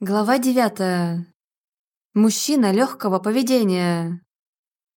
Глава девятая. Мужчина легкого поведения.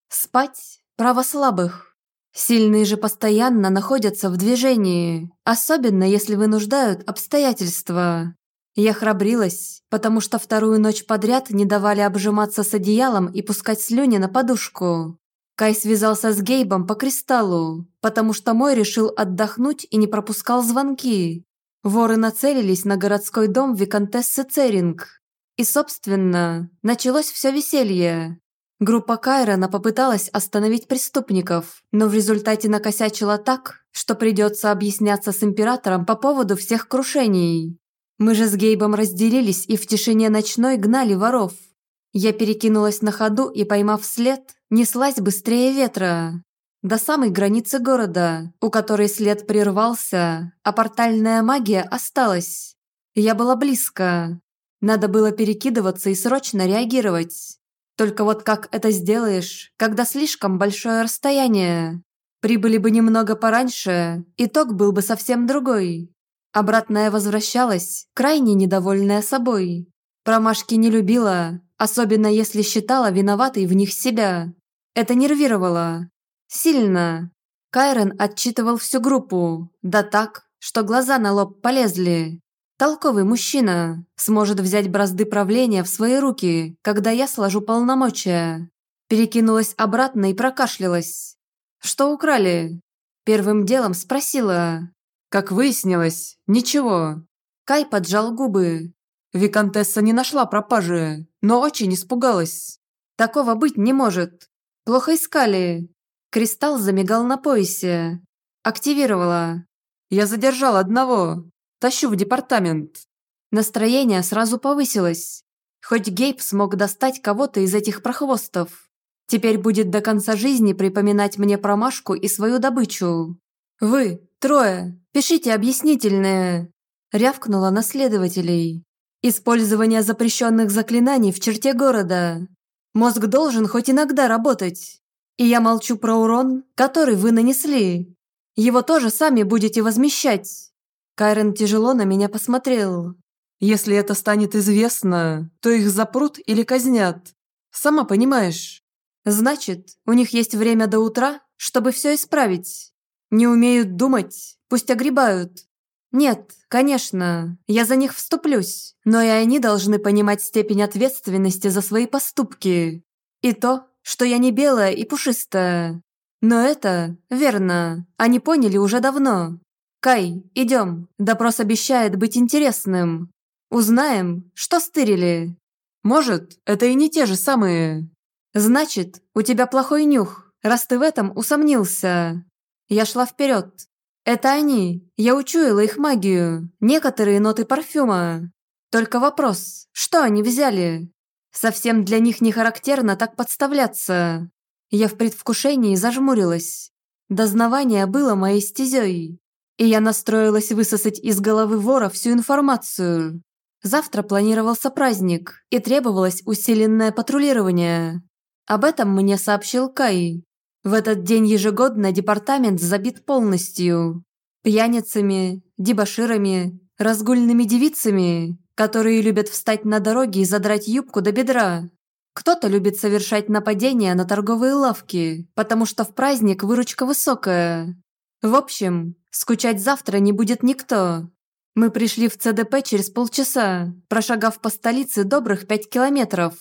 Спать – право слабых. Сильные же постоянно находятся в движении, особенно если вынуждают обстоятельства. Я храбрилась, потому что вторую ночь подряд не давали обжиматься с одеялом и пускать слюни на подушку. Кай связался с Гейбом по кристаллу, потому что мой решил отдохнуть и не пропускал звонки. Воры нацелились на городской дом виконтессы Церинг. И, собственно, началось все веселье. Группа Кайрона попыталась остановить преступников, но в результате накосячила так, что придется объясняться с императором по поводу всех крушений. Мы же с Гейбом разделились и в тишине ночной гнали воров. Я перекинулась на ходу и, поймав след, неслась быстрее ветра до самой границы города, у которой след прервался, а портальная магия осталась. Я была близко. Надо было перекидываться и срочно реагировать. Только вот как это сделаешь, когда слишком большое расстояние? Прибыли бы немного пораньше, итог был бы совсем другой. Обратная возвращалась, крайне недовольная собой. Промашки не любила, особенно если считала виноватой в них себя. Это нервировало, Сильно. Кайрон отчитывал всю группу, да так, что глаза на лоб полезли. Толковый мужчина сможет взять бразды правления в свои руки, когда я сложу полномочия. Перекинулась обратно и прокашлялась. «Что украли?» Первым делом спросила. Как выяснилось, ничего. Кай поджал губы. Викантесса не нашла пропажи, но очень испугалась. Такого быть не может. Плохо искали. Кристалл замигал на поясе. Активировала. Я задержал одного. Тащу в департамент. Настроение сразу повысилось. Хоть Гейб смог достать кого-то из этих прохвостов. Теперь будет до конца жизни припоминать мне промашку и свою добычу. «Вы, трое, пишите объяснительные!» Рявкнула на следователей. «Использование запрещенных заклинаний в черте города. Мозг должен хоть иногда работать. И я молчу про урон, который вы нанесли. Его тоже сами будете возмещать». Кайрен тяжело на меня посмотрел. «Если это станет известно, то их запрут или казнят. Сама понимаешь». «Значит, у них есть время до утра, чтобы все исправить. Не умеют думать, пусть огребают. Нет, конечно, я за них вступлюсь, но и они должны понимать степень ответственности за свои поступки. И то, что я не белая и пушистая. Но это, верно, они поняли уже давно. Кай, идем, допрос обещает быть интересным. Узнаем, что стырили. Может, это и не те же самые. Значит, у тебя плохой нюх, раз ты в этом усомнился. Я шла вперед. Это они, я учуяла их магию, некоторые ноты парфюма. Только вопрос, что они взяли? Совсем для них не характерно так подставляться. Я в предвкушении зажмурилась. Дознавание было моей стезей. И я настроилась высосать из головы вора всю информацию. Завтра планировался праздник, и требовалось усиленное патрулирование. Об этом мне сообщил Кай. В этот день ежегодно департамент забит полностью. Пьяницами, дебоширами, разгульными девицами, которые любят встать на дороге и задрать юбку до бедра. Кто-то любит совершать нападения на торговые лавки, потому что в праздник выручка высокая. В общем, скучать завтра не будет никто. Мы пришли в ЦДП через полчаса, прошагав по столице добрых пять километров.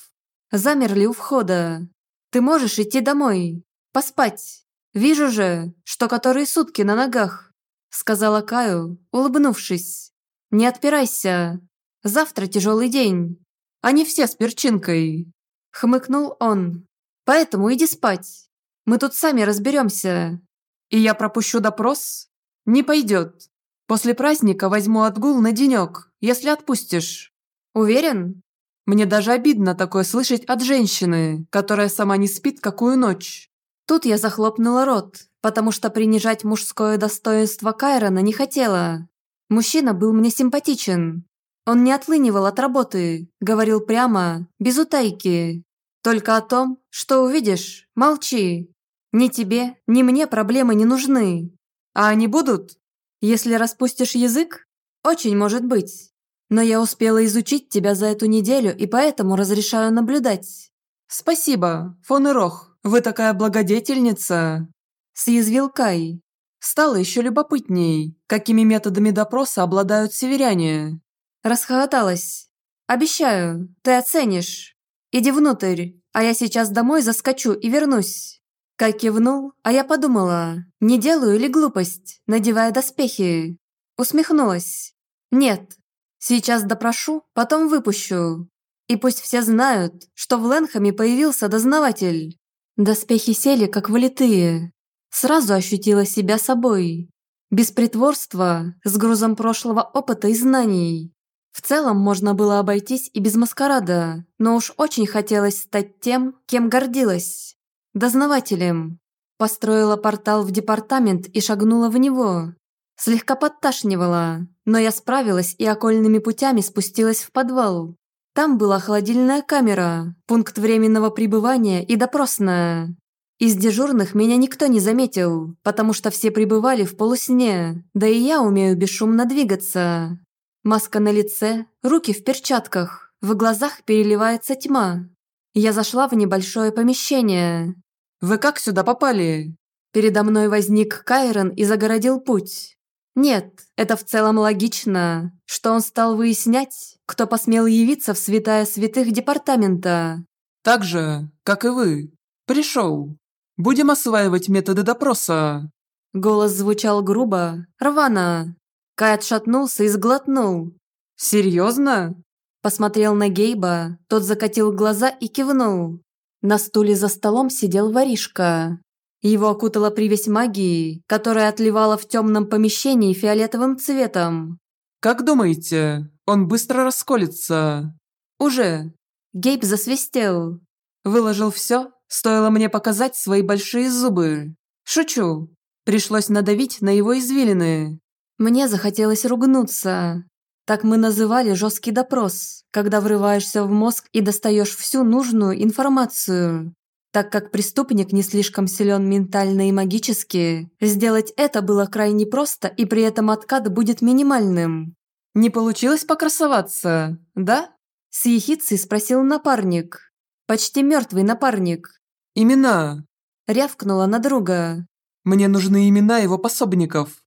Замерли у входа. Ты можешь идти домой, поспать. Вижу же, что которые сутки на ногах, сказала Каю, улыбнувшись. Не отпирайся, Завтра тяжелый день. Они все с перчинкой. Хмыкнул он. Поэтому иди спать. Мы тут сами разберемся. И я пропущу допрос? Не пойдет. После праздника возьму отгул на денек, если отпустишь. Уверен? Мне даже обидно такое слышать от женщины, которая сама не спит какую ночь. Тут я захлопнула рот, потому что принижать мужское достоинство Кайрона не хотела. Мужчина был мне симпатичен, он не отлынивал от работы, говорил прямо, без утайки. Только о том, что увидишь, молчи. Ни тебе, ни мне проблемы не нужны. А они будут? Если распустишь язык? Очень может быть. Но я успела изучить тебя за эту неделю и поэтому разрешаю наблюдать». «Спасибо, фон Ирох, вы такая благодетельница!» Съязвил Кай. Стало еще любопытней, какими методами допроса обладают северяне. Расхохоталась. «Обещаю, ты оценишь. Иди внутрь, а я сейчас домой заскочу и вернусь». Кай кивнул, а я подумала, не делаю ли глупость, надевая доспехи. Усмехнулась. «Нет, сейчас допрошу, потом выпущу. И пусть все знают, что в Ленхаме появился дознаватель». Доспехи сели, как вылитые. Сразу ощутила себя собой. Без притворства, с грузом прошлого опыта и знаний. В целом можно было обойтись и без маскарада, но уж очень хотелось стать тем, кем гордилась. Дознавателем. Построила портал в департамент и шагнула в него. Слегка подташнивала, но я справилась и окольными путями спустилась в подвал. Там была холодильная камера, пункт временного пребывания и допросная. Из дежурных меня никто не заметил, потому что все пребывали в полусне, да и я умею бесшумно двигаться. Маска на лице, руки в перчатках, в глазах переливается тьма. Я зашла в небольшое помещение. «Вы как сюда попали?» Передо мной возник Кайрон и загородил путь. Нет, это в целом логично, что он стал выяснять, кто посмел явиться в святая святых департамента. «Так же, как и вы. Пришел. Будем осваивать методы допроса». Голос звучал грубо, рвано, Кай отшатнулся и сглотнул. «Серьезно?» Посмотрел на Гейба, тот закатил глаза и кивнул. На стуле за столом сидел воришка. Его окутала привязь магии, которая отливала в темном помещении фиолетовым цветом. «Как думаете, он быстро расколется?» «Уже». Гейб засвистел. Выложил все, стоило мне показать свои большие зубы. Шучу. Пришлось надавить на его извилины. Мне захотелось ругнуться. Так мы называли жесткий допрос, когда врываешься в мозг и достаешь всю нужную информацию. Так как преступник не слишком силен ментально и магически, сделать это было крайне просто и при этом откат будет минимальным. «Не получилось покрасоваться, да?» С ехицей спросил напарник. Почти мертвый напарник. «Имена?» Рявкнула на друга. «Мне нужны имена его пособников».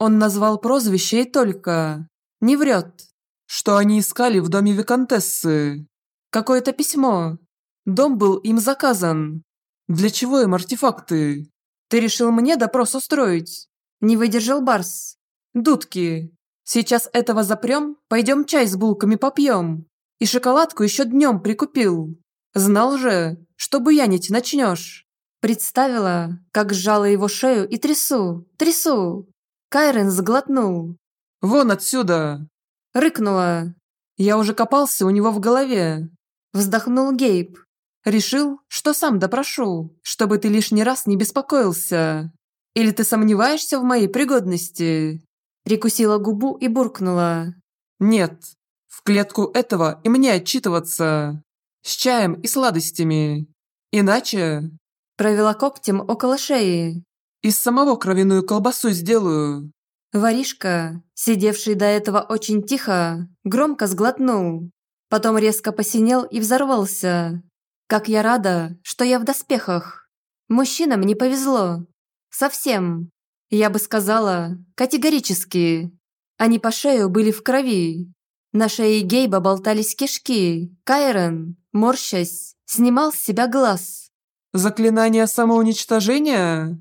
Он назвал прозвище и только. Не врет. Что они искали в доме Викантессы. Какое-то письмо. Дом был им заказан. Для чего им артефакты? Ты решил мне допрос устроить? Не выдержал Барс. Дудки. Сейчас этого запрем, пойдем чай с булками попьем. И шоколадку еще днем прикупил. Знал же, что буянить начнешь. Представила, как сжала его шею и трясу, трясу. Кайрен сглотнул. «Вон отсюда!» Рыкнула. Я уже копался у него в голове. Вздохнул Гейб. Решил, что сам допрошу, чтобы ты лишний раз не беспокоился. Или ты сомневаешься в моей пригодности?» Прикусила губу и буркнула. «Нет, в клетку этого и мне отчитываться. С чаем и сладостями. Иначе...» Провела когтем около шеи. Из самого кровяную колбасу сделаю». Воришка, сидевший до этого очень тихо, громко сглотнул. Потом резко посинел и взорвался. Как я рада, что я в доспехах. Мужчинам не повезло. Совсем. Я бы сказала, категорически. Они по шею были в крови. На шее Гейба болтались кишки. Кайрон, морщась, снимал с себя глаз. «Заклинание самоуничтожения?»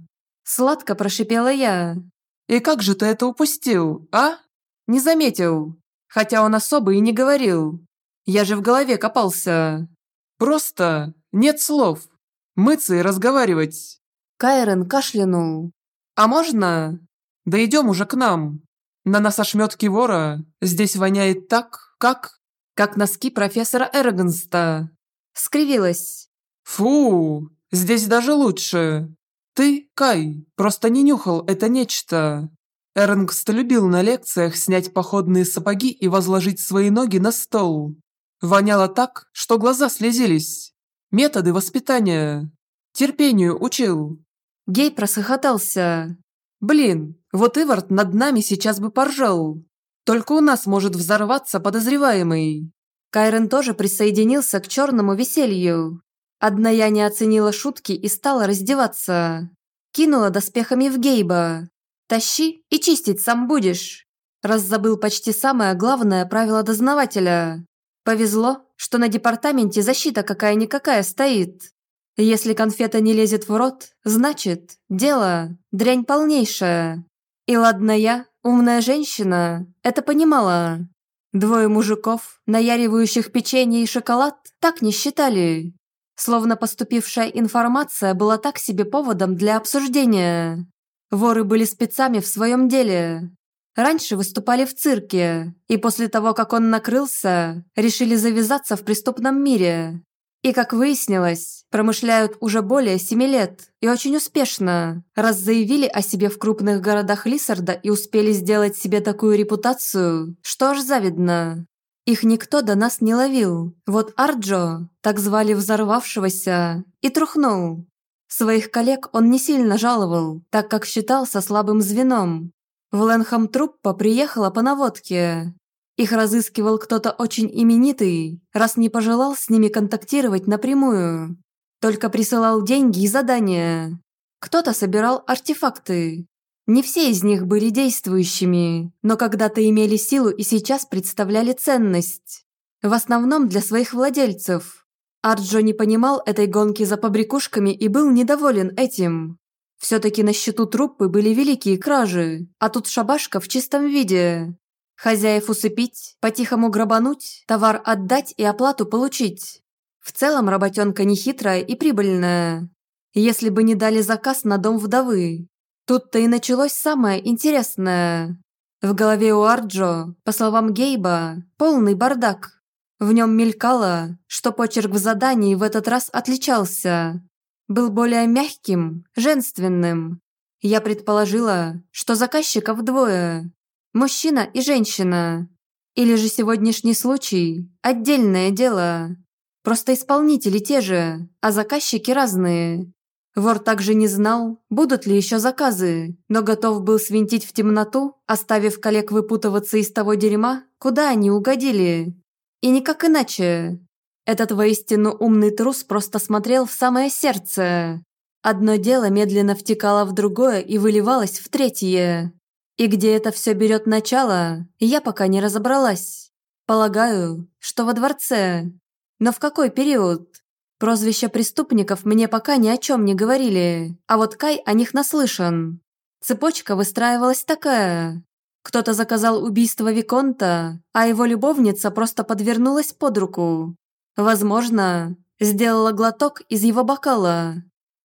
Сладко прошипела я. «И как же ты это упустил, а? Не заметил. Хотя он особо и не говорил. Я же в голове копался. Просто нет слов. Мыться и разговаривать». Кайрон кашлянул. «А можно? Да идем уже к нам. На нас ошметки вора. Здесь воняет так, как... Как носки профессора Эргенста». Скривилась. «Фу, здесь даже лучше. Ты, Кай, просто не нюхал это нечто. Эренгст любил на лекциях снять походные сапоги и возложить свои ноги на стол. Воняло так, что глаза слезились. Методы воспитания. Терпению учил. Гей просохотался. Блин, вот Ивард над нами сейчас бы поржал. Только у нас может взорваться подозреваемый». Кайрен тоже присоединился к черному веселью. Одна я не оценила шутки и стала раздеваться. Кинула доспехами в Гейба. «Тащи и чистить сам будешь». Раз забыл почти самое главное правило дознавателя. Повезло, что на департаменте защита какая-никакая стоит. Если конфета не лезет в рот, значит, дело – дрянь полнейшая. И ладно я, умная женщина, это понимала. Двое мужиков, наяривающих печенье и шоколад, так не считали. Словно поступившая информация была так себе поводом для обсуждения. Воры были спецами в своем деле. Раньше выступали в цирке, и после того, как он накрылся, решили завязаться в преступном мире. И, как выяснилось, промышляют уже более семи лет и очень успешно, раз заявили о себе в крупных городах Лиссарда и успели сделать себе такую репутацию, что аж завидно. Их никто до нас не ловил. Вот Арджо, так звали взорвавшегося, и трухнул. Своих коллег он не сильно жаловал, так как считался слабым звеном. В Ленхам труппа приехала по наводке, их разыскивал кто-то очень именитый, раз не пожелал с ними контактировать напрямую. Только присылал деньги и задания. Кто-то собирал артефакты. Не все из них были действующими, но когда-то имели силу и сейчас представляли ценность. В основном для своих владельцев. Арджо не понимал этой гонки за побрякушками и был недоволен этим. Все-таки на счету труппы были великие кражи, а тут шабашка в чистом виде. Хозяев усыпить, по-тихому грабануть, товар отдать и оплату получить. В целом работенка нехитрая и прибыльная. Если бы не дали заказ на дом вдовы. Тут-то и началось самое интересное. В голове у Арджо, по словам Гейба, полный бардак. В нем мелькало, что почерк в задании в этот раз отличался. Был более мягким, женственным. Я предположила, что заказчиков двое, Мужчина и женщина. Или же сегодняшний случай – отдельное дело. Просто исполнители те же, а заказчики разные. Вор также не знал, будут ли еще заказы, но готов был свинтить в темноту, оставив коллег выпутываться из того дерьма, куда они угодили. И никак иначе. Этот воистину умный трус просто смотрел в самое сердце. Одно дело медленно втекало в другое и выливалось в третье. И где это все берет начало, я пока не разобралась. Полагаю, что во дворце. Но в какой период? Прозвища преступников мне пока ни о чем не говорили, а вот Кай о них наслышан. Цепочка выстраивалась такая. Кто-то заказал убийство Виконта, а его любовница просто подвернулась под руку. Возможно, сделала глоток из его бокала.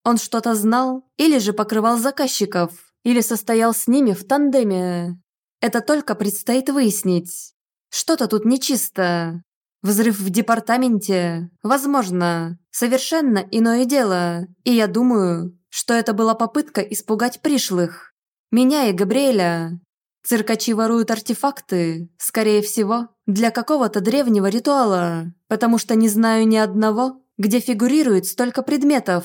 Он что-то знал или же покрывал заказчиков, или состоял с ними в тандеме. Это только предстоит выяснить. Что-то тут нечисто. Взрыв в департаменте, возможно, совершенно иное дело. И я думаю, что это была попытка испугать пришлых. Меня и Габриэля. Циркачи воруют артефакты, скорее всего, для какого-то древнего ритуала, потому что не знаю ни одного, где фигурирует столько предметов.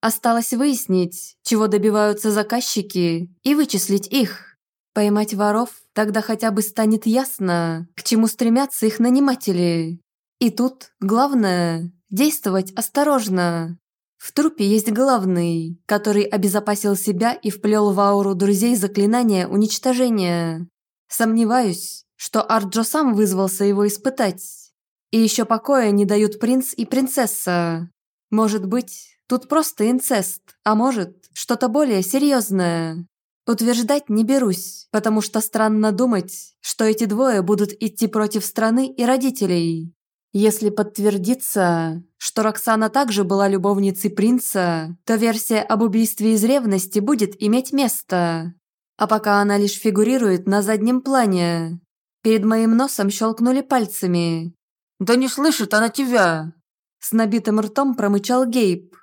Осталось выяснить, чего добиваются заказчики, и вычислить их. Поймать воров, тогда хотя бы станет ясно, к чему стремятся их наниматели. И тут главное – действовать осторожно. В трупе есть главный, который обезопасил себя и вплел в ауру друзей заклинание уничтожения. Сомневаюсь, что Арджо сам вызвался его испытать. И еще покоя не дают принц и принцесса. Может быть, Тут просто инцест, а может, что-то более серьезное. Утверждать не берусь, потому что странно думать, что эти двое будут идти против страны и родителей. Если подтвердится, что Роксана также была любовницей принца, то версия об убийстве из ревности будет иметь место. А пока она лишь фигурирует на заднем плане. Перед моим носом щелкнули пальцами. «Да не слышит она тебя!» С набитым ртом промычал Гейб.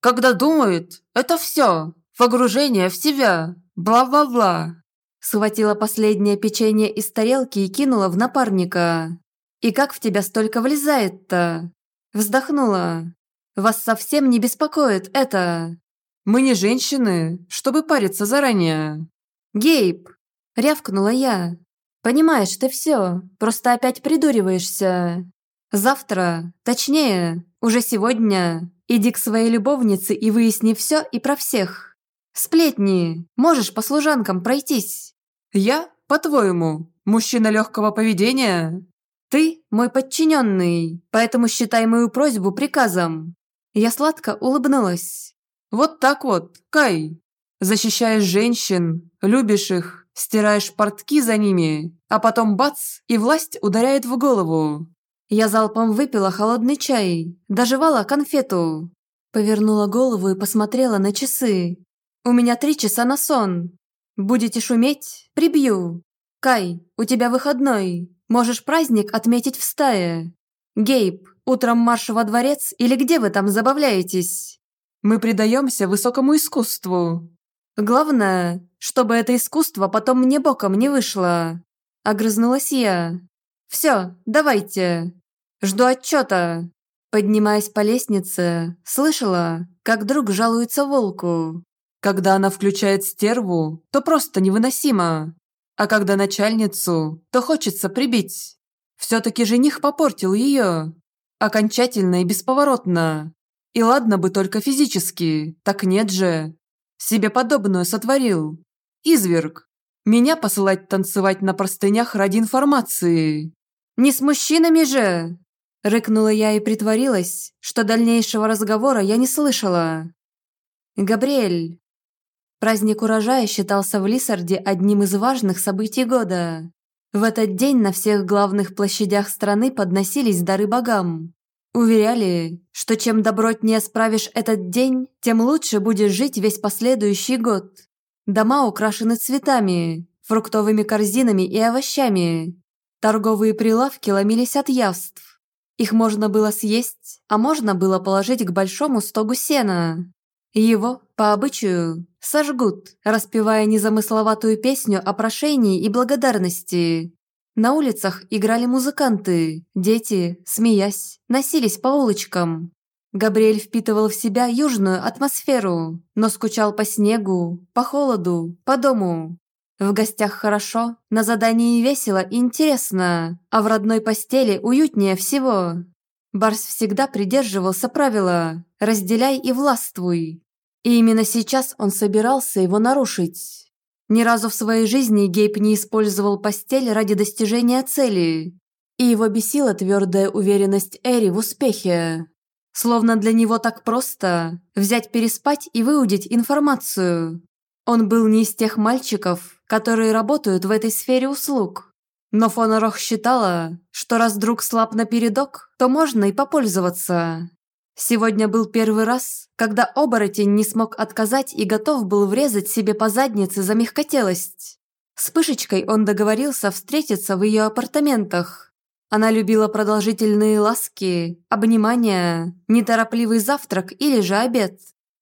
Когда думает, это все. Погружение в себя. Бла-бла-бла. Схватила последнее печенье из тарелки и кинула в напарника. «И как в тебя столько влезает-то?» Вздохнула. «Вас совсем не беспокоит это?» «Мы не женщины, чтобы париться заранее». «Гейб!» – рявкнула я. Понимаешь ты все, просто опять придуриваешься. Завтра, точнее, уже сегодня, иди к своей любовнице и выясни все и про всех. Сплетни, можешь по служанкам пройтись. Я, по-твоему, мужчина легкого поведения? Ты мой подчиненный, поэтому считай мою просьбу приказом. Я сладко улыбнулась. Вот так вот, Кай. Защищаешь женщин, любишь их, стираешь портки за ними, а потом бац, и власть ударяет в голову. Я залпом выпила холодный чай, доживала конфету. Повернула голову и посмотрела на часы. У меня три часа на сон. Будете шуметь? Прибью. Кай, у тебя выходной. Можешь праздник отметить в стае. Гейб, утром марш во дворец или где вы там забавляетесь? Мы предаемся высокому искусству. Главное, чтобы это искусство потом мне боком не вышло. Огрызнулась я. Все, давайте. Жду отчета. Поднимаясь по лестнице, слышала, как друг жалуется волку. Когда она включает стерву, то просто невыносимо. А когда начальницу, то хочется прибить. Все-таки жених попортил ее. Окончательно и бесповоротно. И ладно бы только физически, так нет же. Себе подобную сотворил. Изверг. Меня посылать танцевать на простынях ради информации. «Не с мужчинами же!» Рыкнула я и притворилась, что дальнейшего разговора я не слышала. «Габриэль». Праздник урожая считался в Лисарде одним из важных событий года. В этот день на всех главных площадях страны подносились дары богам. Уверяли, что чем добротнее справишь этот день, тем лучше будешь жить весь последующий год. Дома украшены цветами, фруктовыми корзинами и овощами. Торговые прилавки ломились от явств. Их можно было съесть, а можно было положить к большому стогу сена. Его, по обычаю, сожгут, распевая незамысловатую песню о прошении и благодарности. На улицах играли музыканты, дети, смеясь, носились по улочкам. Габриэль впитывал в себя южную атмосферу, но скучал по снегу, по холоду, по дому. В гостях хорошо, на задании весело и интересно, а в родной постели уютнее всего. Барс всегда придерживался правила «разделяй и властвуй». И именно сейчас он собирался его нарушить. Ни разу в своей жизни Гейб не использовал постель ради достижения цели. И его бесила твердая уверенность Эри в успехе. Словно для него так просто взять переспать и выудить информацию. Он был не из тех мальчиков, которые работают в этой сфере услуг. Но Фонорох считала, что раз друг слаб напередок, то можно и попользоваться. Сегодня был первый раз, когда оборотень не смог отказать и готов был врезать себе по заднице за мягкотелость. С Пышечкой он договорился встретиться в ее апартаментах. Она любила продолжительные ласки, обнимания, неторопливый завтрак или же обед.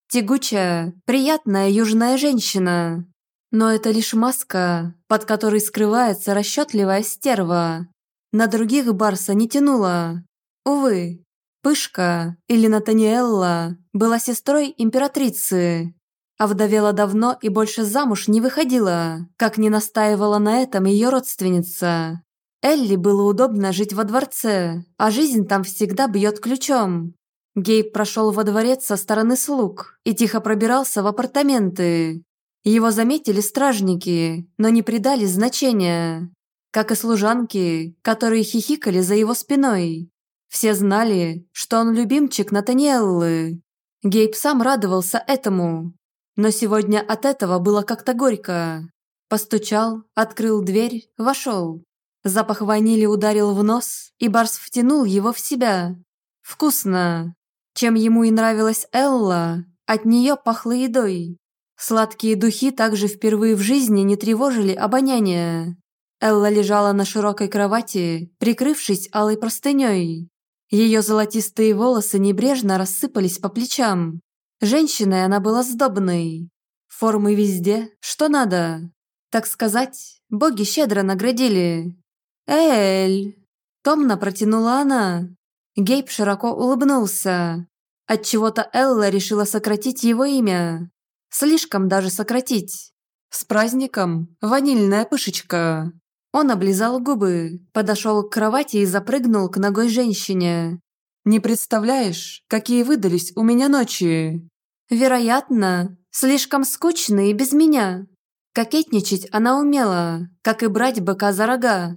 Тягучая, приятная южная женщина. Но это лишь маска, под которой скрывается расчетливая стерва. На других Барса не тянула. Увы, Пышка, или Натаниэлла, была сестрой императрицы, а вдовела давно и больше замуж не выходила, как не настаивала на этом ее родственница. Элли было удобно жить во дворце, а жизнь там всегда бьет ключом. Гейб прошел во дворец со стороны слуг и тихо пробирался в апартаменты. Его заметили стражники, но не придали значения. Как и служанки, которые хихикали за его спиной. Все знали, что он любимчик Натаниэллы. Гейб сам радовался этому. Но сегодня от этого было как-то горько. Постучал, открыл дверь, вошел. Запах ванили ударил в нос, и Барс втянул его в себя. Вкусно. Чем ему и нравилась Элла, от нее пахло едой. Сладкие духи также впервые в жизни не тревожили обоняние. Элла лежала на широкой кровати, прикрывшись алой простыней. Ее золотистые волосы небрежно рассыпались по плечам. Женщиной она была сдобной. Формы везде, что надо. Так сказать, боги щедро наградили. «Эль!» Томно протянула она. Гейб широко улыбнулся. Отчего-то Элла решила сократить его имя. Слишком даже сократить. «С праздником, ванильная пышечка!» Он облизал губы, подошел к кровати и запрыгнул к ногой женщине. «Не представляешь, какие выдались у меня ночи!» «Вероятно, слишком скучные и без меня». Кокетничать она умела, как и брать быка за рога.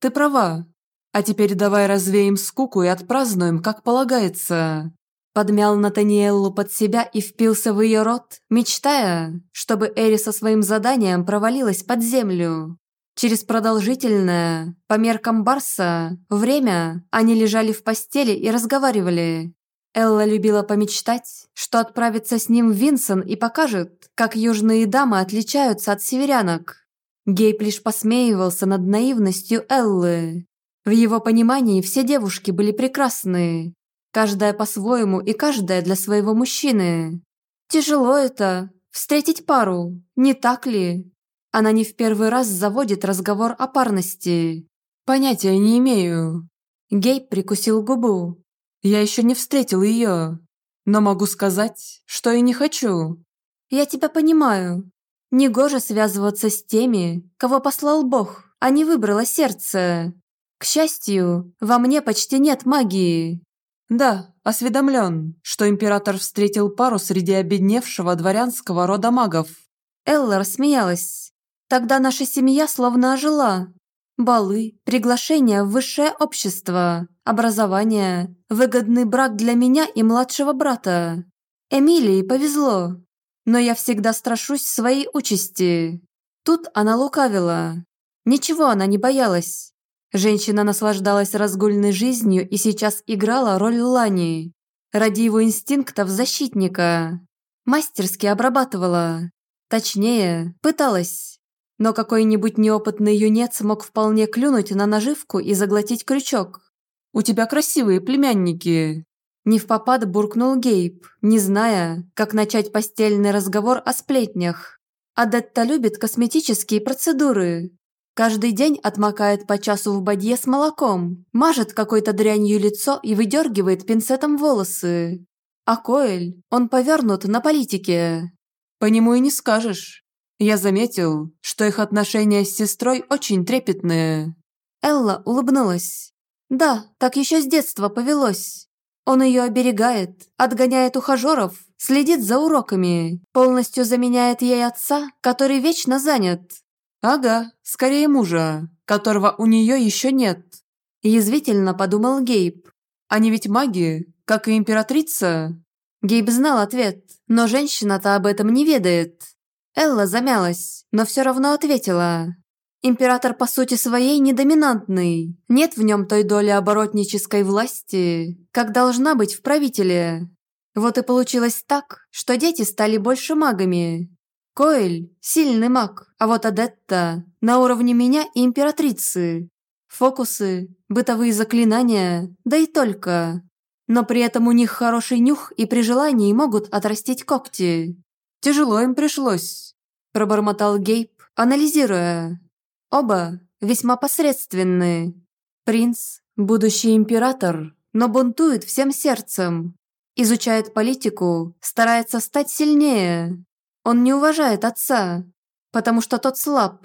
«Ты права. А теперь давай развеем скуку и отпразднуем, как полагается». Подмял Натаниэллу под себя и впился в ее рот, мечтая, чтобы Эри со своим заданием провалилась под землю. Через продолжительное, по меркам Барса, время они лежали в постели и разговаривали. Элла любила помечтать, что отправится с ним Винсон и покажет, как южные дамы отличаются от северянок. Гейб лишь посмеивался над наивностью Эллы. В его понимании все девушки были прекрасны, Каждая по-своему и каждая для своего мужчины. Тяжело это, встретить пару, не так ли? Она не в первый раз заводит разговор о парности. Понятия не имею. Гейб прикусил губу. Я еще не встретил ее. Но могу сказать, что и не хочу. Я тебя понимаю. Негоже связываться с теми, кого послал Бог, а не выбрало сердце. К счастью, во мне почти нет магии. Да, осведомлен, что император встретил пару среди обедневшего дворянского рода магов. Элла рассмеялась. Тогда наша семья словно ожила. Балы, приглашения в высшее общество, образование, выгодный брак для меня и младшего брата. Эмилии повезло, но я всегда страшусь своей участи. Тут она лукавила. Ничего она не боялась. Женщина наслаждалась разгульной жизнью и сейчас играла роль Лани, ради его инстинктов защитника. Мастерски обрабатывала. Точнее, пыталась. Но какой-нибудь неопытный юнец мог вполне клюнуть на наживку и заглотить крючок. «У тебя красивые племянники!» Не в попад буркнул Гейб, не зная, как начать постельный разговор о сплетнях. Адетта любит косметические процедуры, Каждый день отмокает по часу в бадье с молоком, мажет какой-то дрянью лицо и выдергивает пинцетом волосы. А Коэль, он повернут на политике. По нему и не скажешь. Я заметил, что их отношения с сестрой очень трепетные. Элла улыбнулась. Да, так еще с детства повелось. Он ее оберегает, отгоняет ухажеров, следит за уроками, полностью заменяет ей отца, который вечно занят. «Ага, скорее мужа, которого у нее еще нет», – язвительно подумал Гейб. «Они ведь маги, как и императрица». Гейб знал ответ, но женщина-то об этом не ведает. Элла замялась, но все равно ответила. Император по сути своей недоминантный. Нет в нем той доли оборотнической власти, как должна быть в правителе. Вот и получилось так, что дети стали больше магами, Коэль – сильный маг, а вот Адетта – на уровне меня и императрицы. Фокусы, бытовые заклинания, да и только. Но при этом у них хороший нюх и при желании могут отрастить когти. Тяжело им пришлось, пробормотал Гейб, анализируя. Оба весьма посредственные. Принц – будущий император, но бунтует всем сердцем. Изучает политику, старается стать сильнее, он не уважает отца, потому что тот слаб.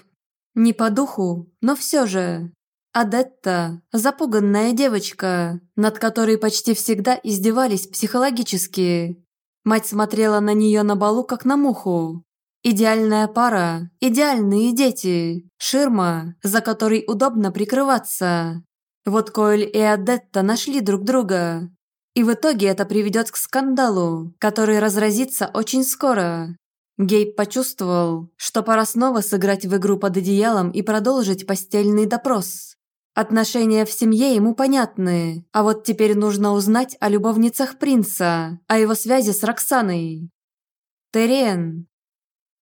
Не по духу, но все же. Адетта – запуганная девочка, над которой почти всегда издевались психологически. Мать смотрела на нее на балу, как на муху. Идеальная пара, идеальные дети, ширма, за которой удобно прикрываться. Вот Коэль и Адетта нашли друг друга. И в итоге это приведет к скандалу, который разразится очень скоро. Гейб почувствовал, что пора снова сыграть в игру под одеялом и продолжить постельный допрос. Отношения в семье ему понятны, а вот теперь нужно узнать о любовницах принца, о его связи с Роксаной. Терен.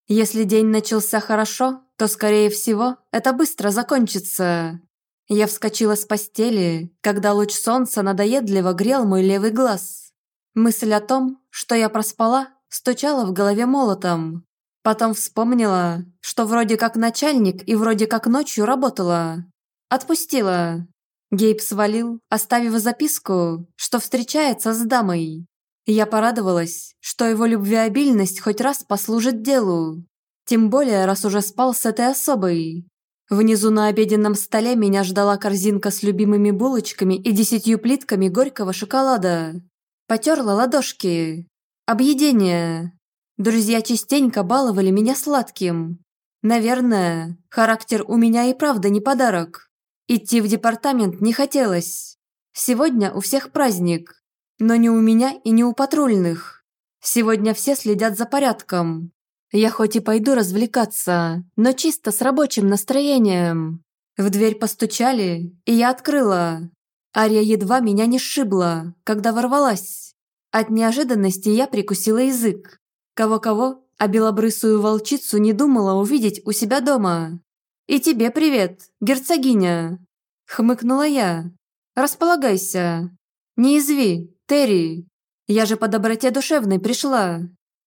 Если день начался хорошо, то, скорее всего, это быстро закончится. Я вскочила с постели, когда луч солнца надоедливо грел мой левый глаз. Мысль о том, что я проспала, стучала в голове молотом. Потом вспомнила, что вроде как начальник и вроде как ночью работала. Отпустила. Гейб свалил, оставив записку, что встречается с дамой. Я порадовалась, что его любвеобильность хоть раз послужит делу. Тем более, раз уже спал с этой особой. Внизу на обеденном столе меня ждала корзинка с любимыми булочками и десятью плитками горького шоколада. Потерла ладошки. Объедение. Друзья частенько баловали меня сладким. Наверное, характер у меня и правда не подарок. Идти в департамент не хотелось. Сегодня у всех праздник. Но не у меня и не у патрульных. Сегодня все следят за порядком. Я хоть и пойду развлекаться, но чисто с рабочим настроением. В дверь постучали, и я открыла. Ария едва меня не сшибла, когда ворвалась. От неожиданности я прикусила язык. Кого-кого, а белобрысую волчицу не думала увидеть у себя дома. «И тебе привет, герцогиня!» Хмыкнула я. «Располагайся. Не изви, Терри. Я же по доброте душевной пришла.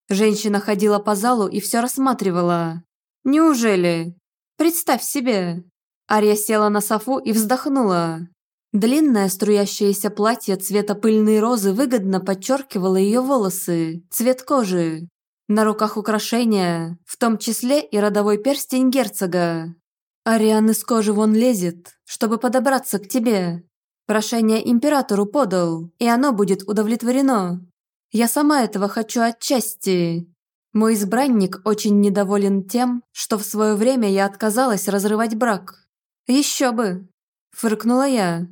Женщина ходила по залу и все рассматривала. «Неужели? Представь себе!» Ария села на софу и вздохнула. Длинное струящееся платье цвета пыльной розы выгодно подчеркивало ее волосы, цвет кожи. На руках украшения, в том числе и родовой перстень герцога. Ариан из кожи вон лезет, чтобы подобраться к тебе. Прошение императору подал, и оно будет удовлетворено. Я сама этого хочу отчасти. Мой избранник очень недоволен тем, что в свое время я отказалась разрывать брак. Еще бы. Фыркнула я.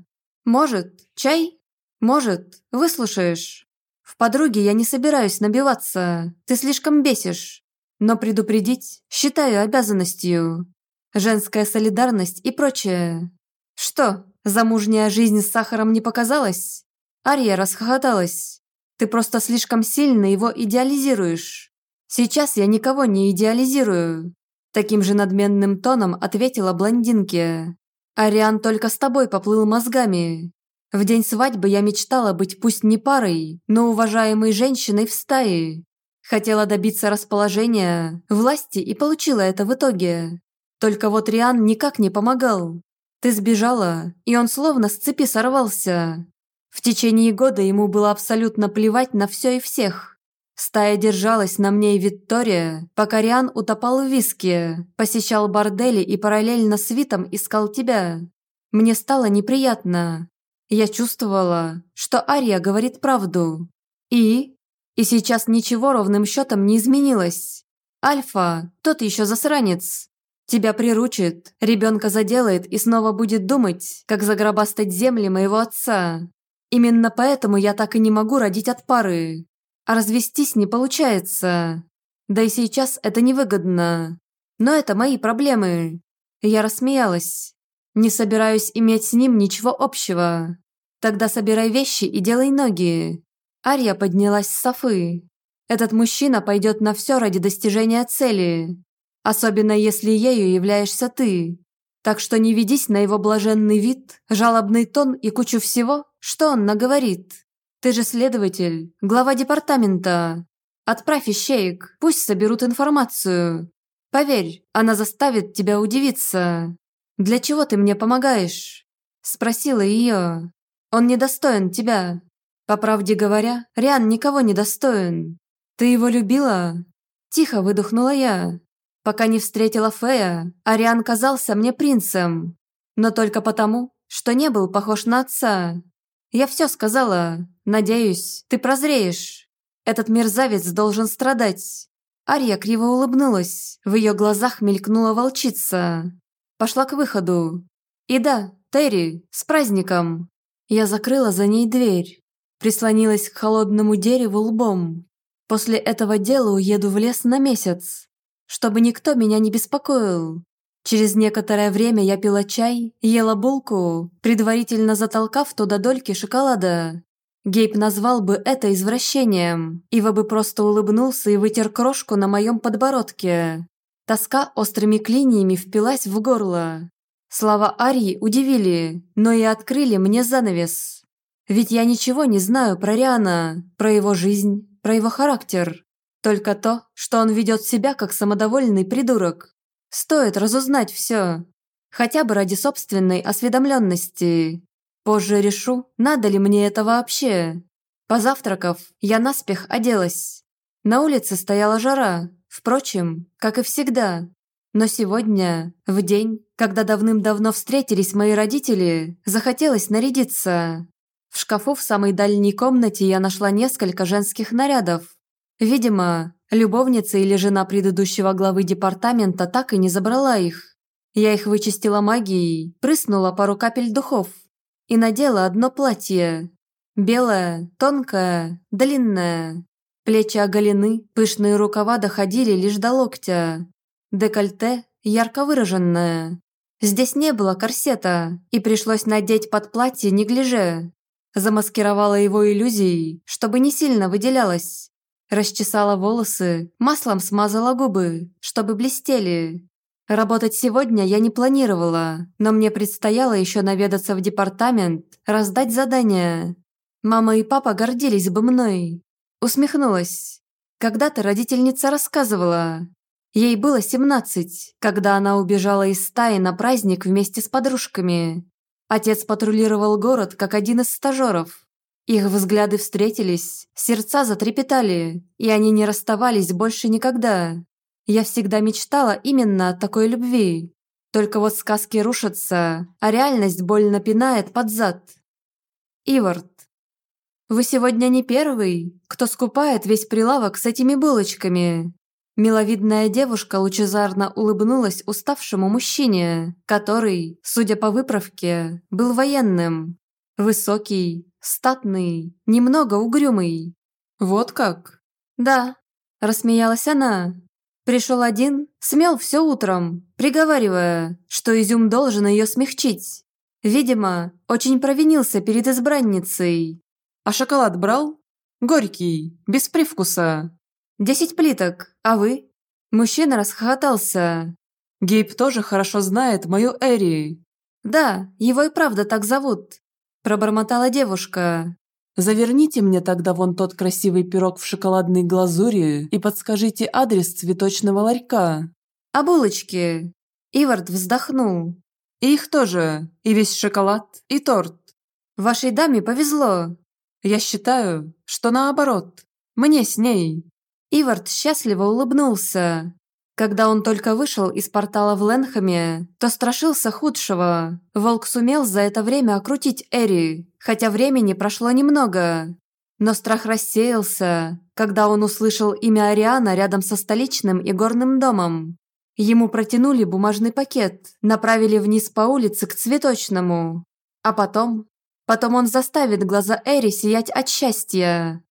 Может, чай? Может, выслушаешь? В подруге я не собираюсь набиваться. Ты слишком бесишь. Но предупредить считаю обязанностью. Женская солидарность и прочее. Что, замужняя жизнь с сахаром не показалась? Ария расхохоталась. Ты просто слишком сильно его идеализируешь. Сейчас я никого не идеализирую. Таким же надменным тоном ответила блондинке. Ариан только с тобой поплыл мозгами. В день свадьбы я мечтала быть пусть не парой, но уважаемой женщиной в стае. Хотела добиться расположения, власти и получила это в итоге. Только вот Риан никак не помогал. Ты сбежала, и он словно с цепи сорвался. В течение года ему было абсолютно плевать на все и всех. Стая держалась на мне и Виктория, пока Риан утопал в виске, посещал бордели и параллельно с Витом искал тебя. Мне стало неприятно. Я чувствовала, что Ария говорит правду. И? И сейчас ничего ровным счетом не изменилось. Альфа, тот еще засранец. Тебя приручит, ребенка заделает и снова будет думать, как загробастать земли моего отца. Именно поэтому я так и не могу родить от пары. А развестись не получается. Да и сейчас это невыгодно. Но это мои проблемы. Я рассмеялась. Не собираюсь иметь с ним ничего общего. Тогда собирай вещи и делай ноги. Ария поднялась с софы. Этот мужчина пойдет на все ради достижения цели. Особенно если ею являешься ты. Так что не ведись на его блаженный вид, жалобный тон и кучу всего, что он наговорит. Ты же следователь, глава департамента. Отправь ищеек, пусть соберут информацию. Поверь, она заставит тебя удивиться. Для чего ты мне помогаешь? Спросила ее. Он недостоин тебя. По правде говоря, Риан никого не достоин. Ты его любила? Тихо выдохнула я. Пока не встретила Фея, Ариан казался мне принцем. Но только потому, что не был похож на отца. Я все сказала. Надеюсь, ты прозреешь. Этот мерзавец должен страдать. Ария криво улыбнулась. В ее глазах мелькнула волчица. Пошла к выходу. И да, Терри, с праздником. Я закрыла за ней дверь. Прислонилась к холодному дереву лбом. После этого дела уеду в лес на месяц чтобы никто меня не беспокоил. Через некоторое время я пила чай, ела булку, предварительно затолкав туда дольки шоколада. Гейб назвал бы это извращением. Ива бы просто улыбнулся и вытер крошку на моем подбородке. Тоска острыми клиниями впилась в горло. Слова Арии удивили, но и открыли мне занавес. Ведь я ничего не знаю про Риана, про его жизнь, про его характер. Только то, что он ведет себя как самодовольный придурок. Стоит разузнать все. Хотя бы ради собственной осведомленности. Позже решу, надо ли мне это вообще. Позавтракав, я наспех оделась. На улице стояла жара, впрочем, как и всегда. Но сегодня, в день, Когда давным-давно встретились мои родители, захотелось нарядиться. В шкафу в самой дальней комнате я нашла несколько женских нарядов. Видимо, любовница или жена предыдущего главы департамента так и не забрала их. Я их вычистила магией, прыснула пару капель духов и надела одно платье. Белое, тонкое, длинное. Плечи оголены, пышные рукава доходили лишь до локтя. Декольте ярко выраженное. Здесь не было корсета, и пришлось надеть под платье неглиже. Замаскировала его иллюзией, чтобы не сильно выделялась. Расчесала волосы, маслом смазала губы, чтобы блестели. Работать сегодня я не планировала, но мне предстояло еще наведаться в департамент, раздать задания. Мама и папа гордились бы мной. Усмехнулась. Когда-то родительница рассказывала. Ей было 17, когда она убежала из стаи на праздник вместе с подружками. Отец патрулировал город, как один из стажеров. Их взгляды встретились, сердца затрепетали, и они не расставались больше никогда. Я всегда мечтала именно о такой любви. Только вот сказки рушатся, а реальность больно пинает под зад. Ивард. Вы сегодня не первый, кто скупает весь прилавок с этими булочками. Миловидная девушка лучезарно улыбнулась уставшему мужчине, который, судя по выправке, был военным. Высокий, статный, немного угрюмый. «Вот как?» «Да», – рассмеялась она. Пришел один, смел все утром, приговаривая, что изюм должен ее смягчить. Видимо, очень провинился перед избранницей. «А шоколад брал?» «Горький, без привкуса». «Десять плиток, а вы?» Мужчина расхохотался. «Гейб тоже хорошо знает мою Эри». «Да, его и правда так зовут пробормотала девушка. «Заверните мне тогда вон тот красивый пирог в шоколадной глазури и подскажите адрес цветочного ларька». «А булочки?» Ивард вздохнул. «И их тоже, и весь шоколад, и торт». «Вашей даме повезло». «Я считаю, что наоборот. Мне с ней». Ивард счастливо улыбнулся. Когда он только вышел из портала в Ленхаме, то страшился худшего. Волк сумел за это время окрутить Эри, хотя времени прошло немного. Но страх рассеялся, когда он услышал имя Ариана рядом со столичным и горным домом. Ему протянули бумажный пакет, направили вниз по улице к цветочному. А потом... Потом он заставит глаза Эри сиять от счастья.